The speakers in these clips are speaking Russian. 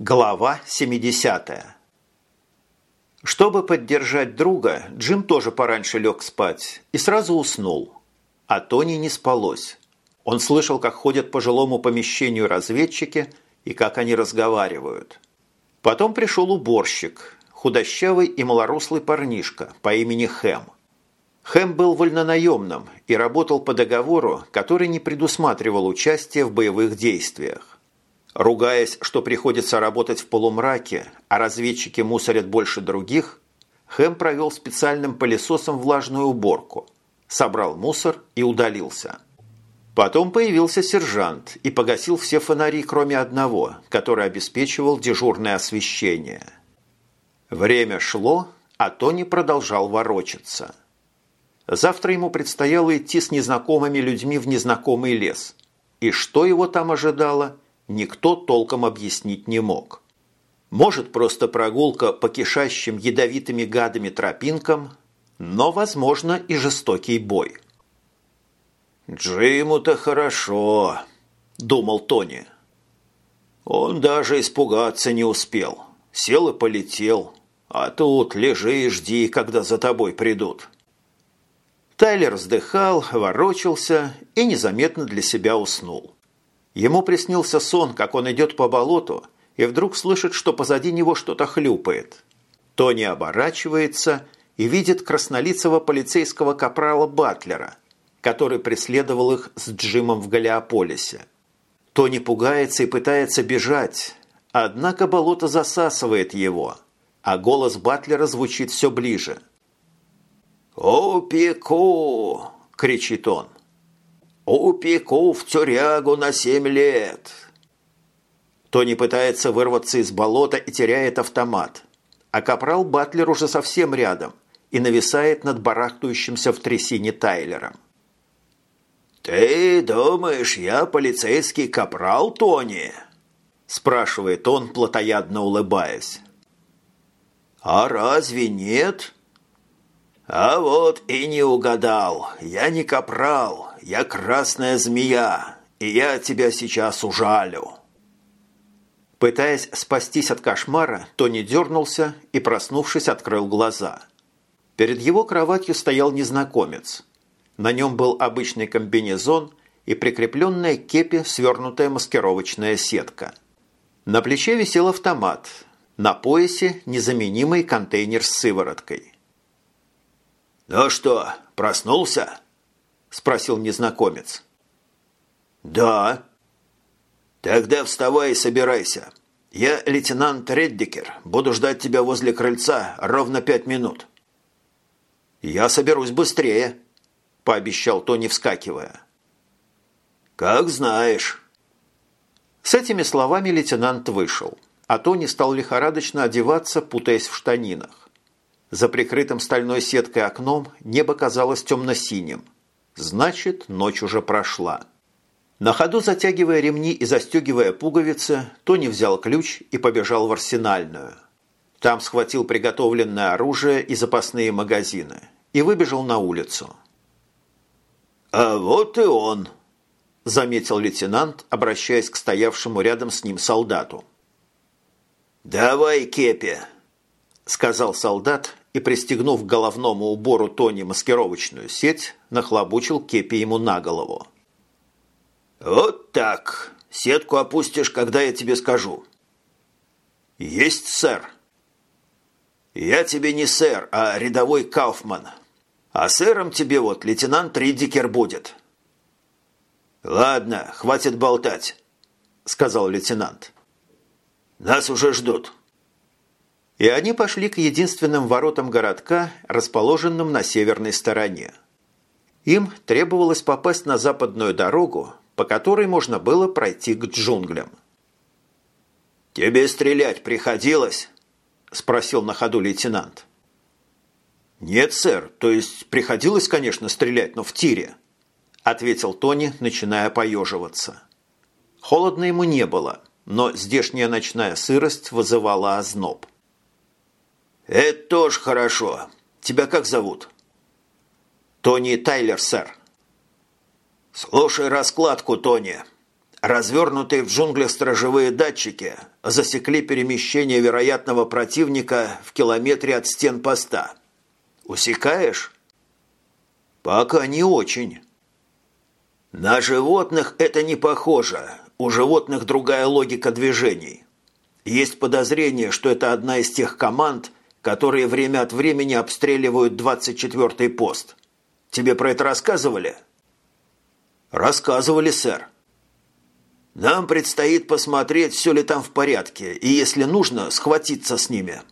Глава 70 Чтобы поддержать друга, Джим тоже пораньше лег спать и сразу уснул. А Тони не спалось. Он слышал, как ходят по жилому помещению разведчики и как они разговаривают. Потом пришел уборщик, худощавый и малорослый парнишка по имени Хэм. Хэм был вольнонаемным и работал по договору, который не предусматривал участие в боевых действиях. Ругаясь, что приходится работать в полумраке, а разведчики мусорят больше других, Хэм провел специальным пылесосом влажную уборку, собрал мусор и удалился. Потом появился сержант и погасил все фонари, кроме одного, который обеспечивал дежурное освещение. Время шло, а Тони продолжал ворочаться. Завтра ему предстояло идти с незнакомыми людьми в незнакомый лес. И что его там ожидало – никто толком объяснить не мог. Может, просто прогулка по кишащим ядовитыми гадами тропинкам, но, возможно, и жестокий бой. «Джиму-то хорошо», – думал Тони. «Он даже испугаться не успел. Сел и полетел. А тут лежи и жди, когда за тобой придут». Тайлер вздыхал, ворочался и незаметно для себя уснул. Ему приснился сон, как он идет по болоту, и вдруг слышит, что позади него что-то хлюпает. Тони оборачивается и видит краснолицего полицейского капрала Батлера, который преследовал их с Джимом в Галиополисе. Тони пугается и пытается бежать, однако болото засасывает его, а голос Батлера звучит все ближе. «Опеку!» – кричит он. «Упеку в тюрягу на семь лет!» Тони пытается вырваться из болота и теряет автомат. А капрал Батлер уже совсем рядом и нависает над барахтающимся в трясине Тайлером. «Ты думаешь, я полицейский капрал, Тони?» спрашивает он, плотоядно улыбаясь. «А разве нет?» «А вот и не угадал. Я не капрал, я красная змея, и я тебя сейчас ужалю». Пытаясь спастись от кошмара, Тони дернулся и, проснувшись, открыл глаза. Перед его кроватью стоял незнакомец. На нем был обычный комбинезон и прикрепленная к кепи свернутая маскировочная сетка. На плече висел автомат, на поясе незаменимый контейнер с сывороткой. «Ну что, проснулся?» – спросил незнакомец. «Да». «Тогда вставай и собирайся. Я лейтенант Реддикер. Буду ждать тебя возле крыльца ровно пять минут». «Я соберусь быстрее», – пообещал Тони, вскакивая. «Как знаешь». С этими словами лейтенант вышел, а Тони стал лихорадочно одеваться, путаясь в штанинах. За прикрытым стальной сеткой окном небо казалось темно-синим. Значит, ночь уже прошла. На ходу затягивая ремни и застегивая пуговицы, Тони взял ключ и побежал в арсенальную. Там схватил приготовленное оружие и запасные магазины и выбежал на улицу. «А вот и он», – заметил лейтенант, обращаясь к стоявшему рядом с ним солдату. «Давай кепи», – сказал солдат и, пристегнув к головному убору Тони маскировочную сеть, нахлобучил кепи ему на голову. «Вот так. Сетку опустишь, когда я тебе скажу». «Есть, сэр». «Я тебе не сэр, а рядовой Кауфман. А сэром тебе вот лейтенант Риддикер будет». «Ладно, хватит болтать», — сказал лейтенант. «Нас уже ждут» и они пошли к единственным воротам городка, расположенным на северной стороне. Им требовалось попасть на западную дорогу, по которой можно было пройти к джунглям. «Тебе стрелять приходилось?» – спросил на ходу лейтенант. «Нет, сэр, то есть приходилось, конечно, стрелять, но в тире», – ответил Тони, начиная поеживаться. Холодно ему не было, но здешняя ночная сырость вызывала озноб. «Это тоже хорошо. Тебя как зовут?» «Тони Тайлер, сэр». «Слушай раскладку, Тони. Развернутые в джунглях сторожевые датчики засекли перемещение вероятного противника в километре от стен поста. Усекаешь? Пока не очень. На животных это не похоже. У животных другая логика движений. Есть подозрение, что это одна из тех команд, которые время от времени обстреливают 24-й пост. Тебе про это рассказывали? Рассказывали, сэр. Нам предстоит посмотреть, все ли там в порядке, и, если нужно, схватиться с ними.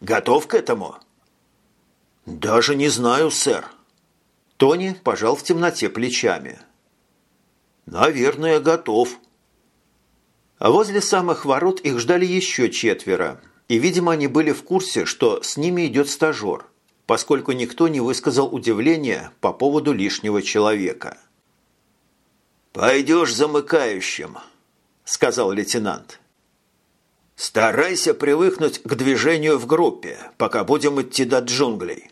Готов к этому?» «Даже не знаю, сэр». Тони пожал в темноте плечами. «Наверное, готов». А возле самых ворот их ждали еще четверо, и, видимо, они были в курсе, что с ними идет стажер, поскольку никто не высказал удивления по поводу лишнего человека. «Пойдешь замыкающим», – сказал лейтенант. «Старайся привыкнуть к движению в группе, пока будем идти до джунглей.